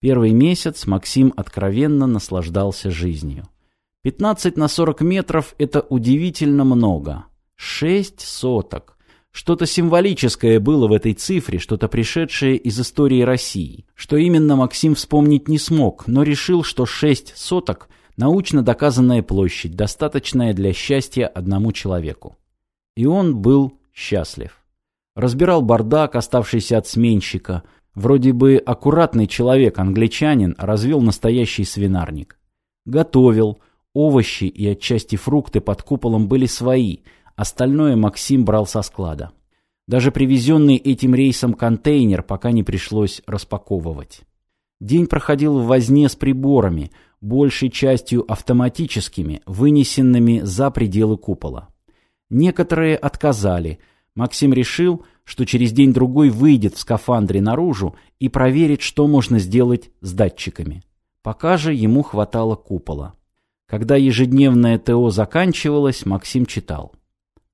Первый месяц Максим откровенно наслаждался жизнью. 15 на 40 метров – это удивительно много. Шесть соток. Что-то символическое было в этой цифре, что-то пришедшее из истории России. Что именно Максим вспомнить не смог, но решил, что шесть соток – научно доказанная площадь, достаточная для счастья одному человеку. И он был счастлив. Разбирал бардак, оставшийся от сменщика – Вроде бы аккуратный человек, англичанин, развел настоящий свинарник. Готовил, овощи и отчасти фрукты под куполом были свои, остальное Максим брал со склада. Даже привезенный этим рейсом контейнер пока не пришлось распаковывать. День проходил в возне с приборами, большей частью автоматическими, вынесенными за пределы купола. Некоторые отказали. Максим решил, что через день-другой выйдет в скафандре наружу и проверит, что можно сделать с датчиками. Пока же ему хватало купола. Когда ежедневное ТО заканчивалось, Максим читал.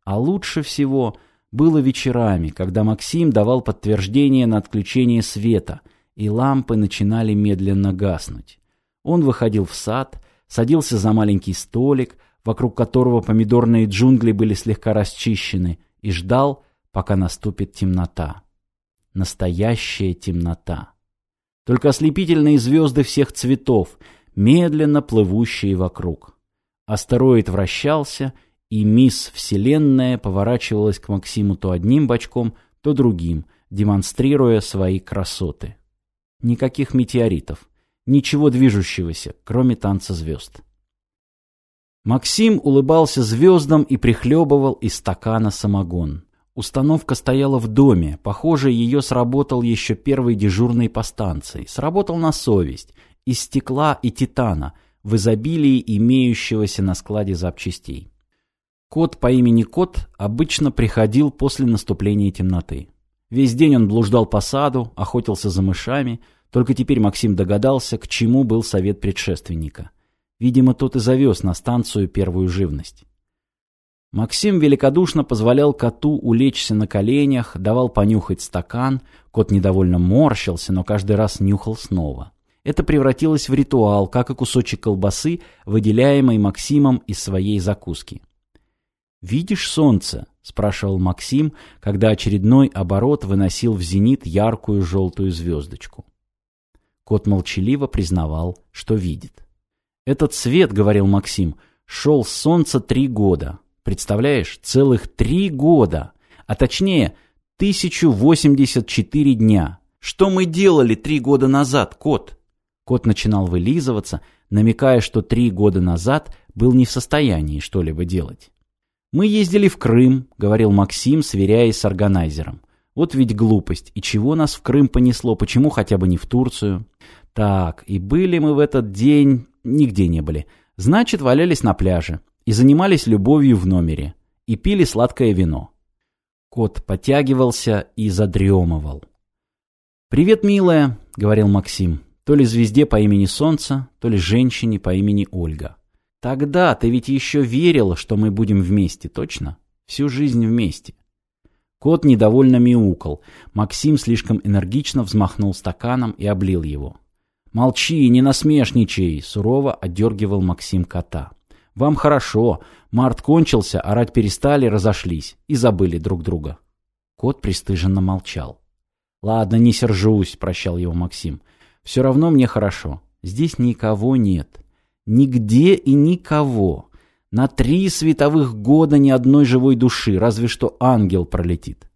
А лучше всего было вечерами, когда Максим давал подтверждение на отключение света, и лампы начинали медленно гаснуть. Он выходил в сад, садился за маленький столик, вокруг которого помидорные джунгли были слегка расчищены, и ждал, пока наступит темнота. Настоящая темнота. Только ослепительные звезды всех цветов, медленно плывущие вокруг. Астероид вращался, и мисс Вселенная поворачивалась к Максиму то одним бочком, то другим, демонстрируя свои красоты. Никаких метеоритов, ничего движущегося, кроме танца звезд. Максим улыбался звездам и прихлебывал из стакана самогон. Установка стояла в доме. Похоже, ее сработал еще первый дежурный по станции. Сработал на совесть. Из стекла и титана, в изобилии имеющегося на складе запчастей. Кот по имени Кот обычно приходил после наступления темноты. Весь день он блуждал по саду, охотился за мышами. Только теперь Максим догадался, к чему был совет предшественника. Видимо, тот и завез на станцию первую живность. Максим великодушно позволял коту улечься на коленях, давал понюхать стакан, кот недовольно морщился, но каждый раз нюхал снова. Это превратилось в ритуал, как и кусочек колбасы, выделяемый Максимом из своей закуски. «Видишь солнце?» — спрашивал Максим, когда очередной оборот выносил в зенит яркую желтую звездочку. Кот молчаливо признавал, что видит. «Этот свет, — говорил Максим, — шел с солнца три года, Представляешь, целых три года, а точнее 1084 дня. Что мы делали три года назад, кот? Кот начинал вылизываться, намекая, что три года назад был не в состоянии что-либо делать. «Мы ездили в Крым», — говорил Максим, сверяясь с органайзером. «Вот ведь глупость. И чего нас в Крым понесло? Почему хотя бы не в Турцию?» «Так, и были мы в этот день...» «Нигде не были. Значит, валялись на пляже и занимались любовью в номере, и пили сладкое вино. Кот потягивался и задремывал. «Привет, милая», — говорил Максим, то ли звезде по имени Солнце, то ли женщине по имени Ольга. «Тогда ты ведь еще верил, что мы будем вместе, точно? Всю жизнь вместе». Кот недовольно мяукал. Максим слишком энергично взмахнул стаканом и облил его. «Молчи, не насмешничай!» — сурово отдергивал Максим кота. Вам хорошо. Март кончился, орать перестали, разошлись. И забыли друг друга. Кот пристыженно молчал. «Ладно, не сержусь», — прощал его Максим. «Все равно мне хорошо. Здесь никого нет. Нигде и никого. На три световых года ни одной живой души, разве что ангел пролетит».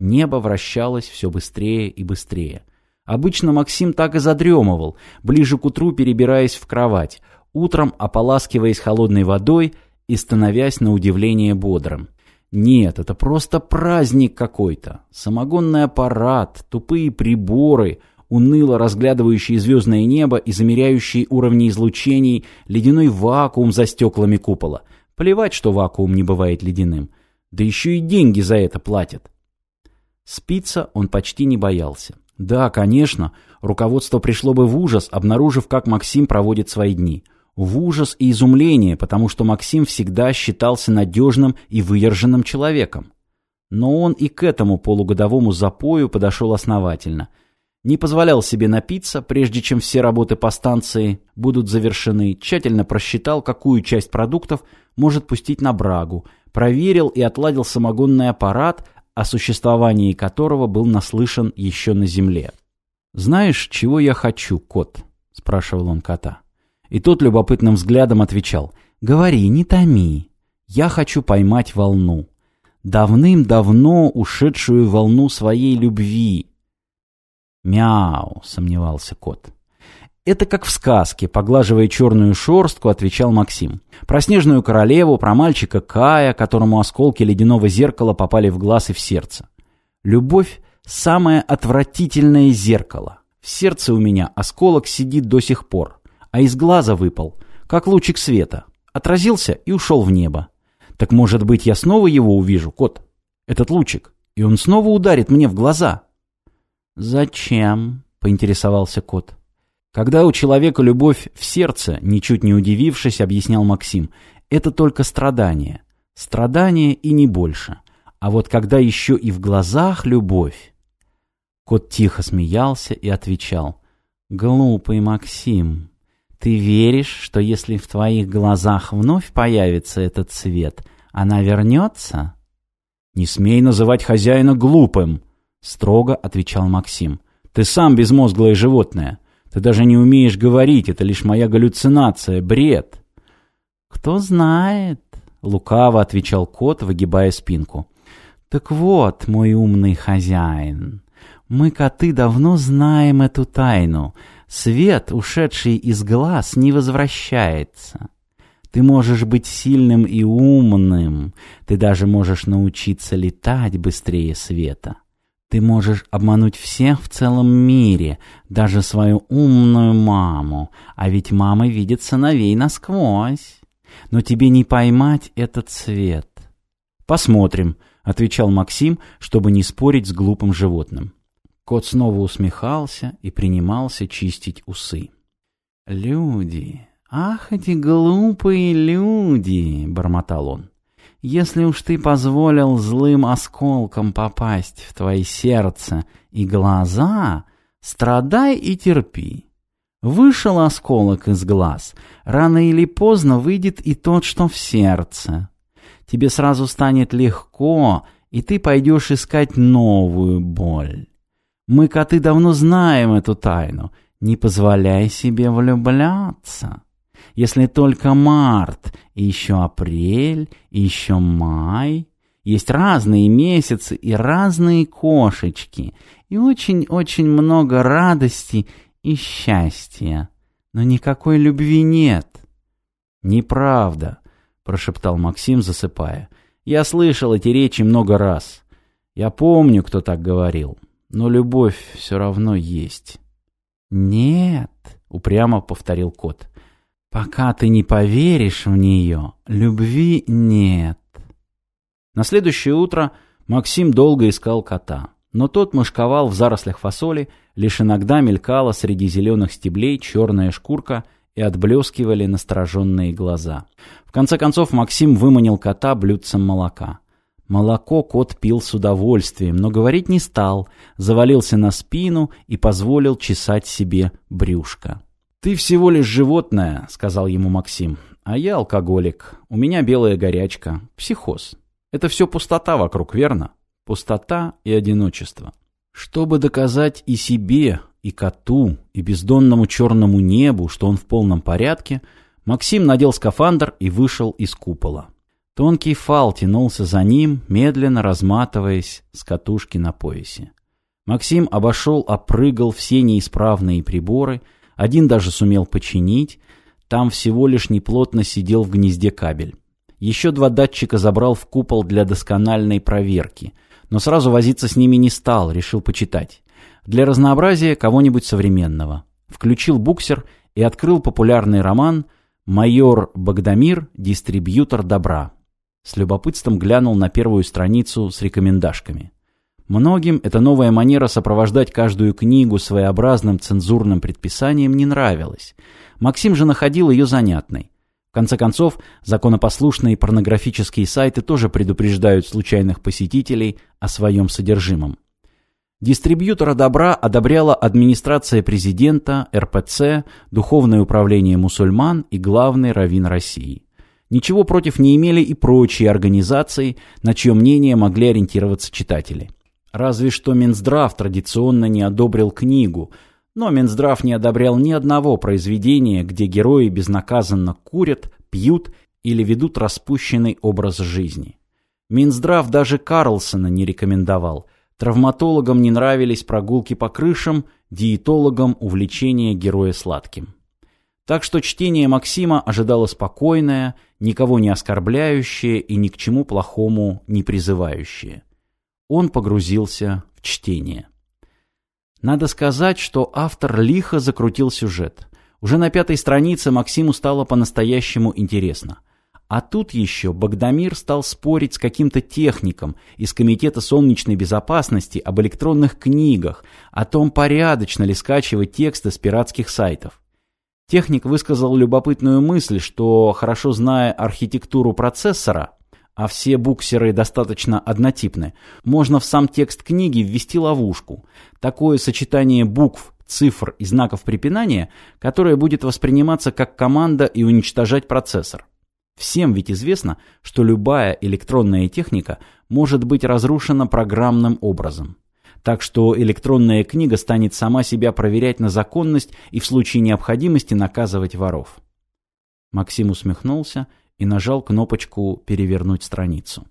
Небо вращалось все быстрее и быстрее. Обычно Максим так и задремывал, ближе к утру перебираясь в кровать утром ополаскиваясь холодной водой и становясь на удивление бодрым. Нет, это просто праздник какой-то. Самогонный аппарат, тупые приборы, уныло разглядывающие звездное небо и замеряющие уровни излучений, ледяной вакуум за стеклами купола. Плевать, что вакуум не бывает ледяным. Да еще и деньги за это платят. Спиться он почти не боялся. Да, конечно, руководство пришло бы в ужас, обнаружив, как Максим проводит свои дни – в ужас и изумление, потому что Максим всегда считался надежным и выдержанным человеком. Но он и к этому полугодовому запою подошел основательно. не позволял себе напиться, прежде чем все работы по станции будут завершены, тщательно просчитал, какую часть продуктов может пустить на брагу, проверил и отладил самогонный аппарат, о существовании которого был наслышан еще на земле. «Знаешь, чего я хочу, кот?» — спрашивал он кота. И тот любопытным взглядом отвечал. «Говори, не томи. Я хочу поймать волну. Давным-давно ушедшую волну своей любви, «Мяу», — сомневался кот. «Это как в сказке», — поглаживая черную шорстку, отвечал Максим. «Про снежную королеву, про мальчика Кая, которому осколки ледяного зеркала попали в глаз и в сердце. Любовь — самое отвратительное зеркало. В сердце у меня осколок сидит до сих пор, а из глаза выпал, как лучик света. Отразился и ушел в небо. Так может быть, я снова его увижу, кот? Этот лучик, и он снова ударит мне в глаза». «Зачем?» — поинтересовался кот. «Когда у человека любовь в сердце, ничуть не удивившись, объяснял Максим, это только страдание. Страдание и не больше. А вот когда еще и в глазах любовь...» Кот тихо смеялся и отвечал. «Глупый Максим, ты веришь, что если в твоих глазах вновь появится этот цвет, она вернется?» «Не смей называть хозяина глупым!» — строго отвечал Максим. «Ты сам безмозглое животное. Ты даже не умеешь говорить, это лишь моя галлюцинация, бред». «Кто знает?» — лукаво отвечал кот, выгибая спинку. «Так вот, мой умный хозяин, мы, коты, давно знаем эту тайну. Свет, ушедший из глаз, не возвращается». Ты можешь быть сильным и умным, ты даже можешь научиться летать быстрее света. Ты можешь обмануть всех в целом мире, даже свою умную маму, а ведь мама видит сыновей насквозь. Но тебе не поймать этот цвет. «Посмотрим», — отвечал Максим, чтобы не спорить с глупым животным. Кот снова усмехался и принимался чистить усы. «Люди, ах, эти глупые люди!» — бормотал он. Если уж ты позволил злым осколкам попасть в твои сердце и глаза, страдай и терпи. Вышел осколок из глаз, рано или поздно выйдет и тот, что в сердце. Тебе сразу станет легко, и ты пойдешь искать новую боль. Мы, коты, давно знаем эту тайну. Не позволяй себе влюбляться если только март, и еще апрель, и еще май. Есть разные месяцы и разные кошечки, и очень-очень много радости и счастья. Но никакой любви нет. «Неправда», — прошептал Максим, засыпая. «Я слышал эти речи много раз. Я помню, кто так говорил. Но любовь все равно есть». «Нет», — упрямо повторил кот. Пока ты не поверишь в нее, любви нет. На следующее утро Максим долго искал кота, но тот мышковал в зарослях фасоли, лишь иногда мелькала среди зеленых стеблей черная шкурка и отблескивали настороженные глаза. В конце концов Максим выманил кота блюдцем молока. Молоко кот пил с удовольствием, но говорить не стал, завалился на спину и позволил чесать себе брюшко. «Ты всего лишь животное», — сказал ему Максим. «А я алкоголик. У меня белая горячка. Психоз. Это все пустота вокруг, верно? Пустота и одиночество. Чтобы доказать и себе, и коту, и бездонному черному небу, что он в полном порядке, Максим надел скафандр и вышел из купола. Тонкий фал тянулся за ним, медленно разматываясь с катушки на поясе. Максим обошел, опрыгал все неисправные приборы — один даже сумел починить, там всего лишь неплотно сидел в гнезде кабель. Еще два датчика забрал в купол для доскональной проверки, но сразу возиться с ними не стал, решил почитать. Для разнообразия кого-нибудь современного. Включил буксер и открыл популярный роман «Майор Богдамир. Дистрибьютор добра». С любопытством глянул на первую страницу с рекомендашками. Многим эта новая манера сопровождать каждую книгу своеобразным цензурным предписанием не нравилась. Максим же находил ее занятной. В конце концов, законопослушные порнографические сайты тоже предупреждают случайных посетителей о своем содержимом. Дистрибьютора добра одобряла администрация президента, РПЦ, Духовное управление мусульман и главный раввин России. Ничего против не имели и прочие организации, на чье мнение могли ориентироваться читатели. Разве что Минздрав традиционно не одобрил книгу, но Минздрав не одобрял ни одного произведения, где герои безнаказанно курят, пьют или ведут распущенный образ жизни. Минздрав даже Карлсона не рекомендовал. Травматологам не нравились прогулки по крышам, диетологам увлечение героя сладким. Так что чтение Максима ожидало спокойное, никого не оскорбляющее и ни к чему плохому не призывающее. Он погрузился в чтение. Надо сказать, что автор лихо закрутил сюжет. Уже на пятой странице Максиму стало по-настоящему интересно. А тут еще Богдамир стал спорить с каким-то техником из Комитета солнечной безопасности об электронных книгах, о том, порядочно ли скачивать тексты с пиратских сайтов. Техник высказал любопытную мысль, что, хорошо зная архитектуру процессора, а все буксеры достаточно однотипны, можно в сам текст книги ввести ловушку. Такое сочетание букв, цифр и знаков препинания, которое будет восприниматься как команда и уничтожать процессор. Всем ведь известно, что любая электронная техника может быть разрушена программным образом так что электронная книга станет сама себя проверять на законность и в случае необходимости наказывать воров. Максим усмехнулся и нажал кнопочку «Перевернуть страницу».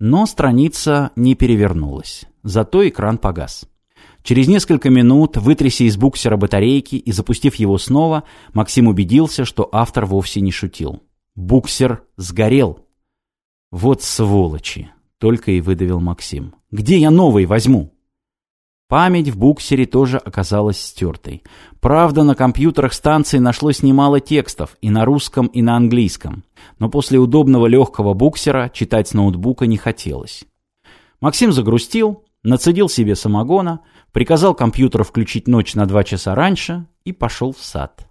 Но страница не перевернулась, зато экран погас. Через несколько минут, вытряся из буксера батарейки и запустив его снова, Максим убедился, что автор вовсе не шутил. Буксер сгорел. «Вот сволочи!» — только и выдавил Максим. «Где я новый возьму?» Память в буксере тоже оказалась стертой. Правда, на компьютерах станции нашлось немало текстов и на русском, и на английском. Но после удобного легкого буксера читать с ноутбука не хотелось. Максим загрустил, нацедил себе самогона, приказал компьютеру включить ночь на два часа раньше и пошел в сад.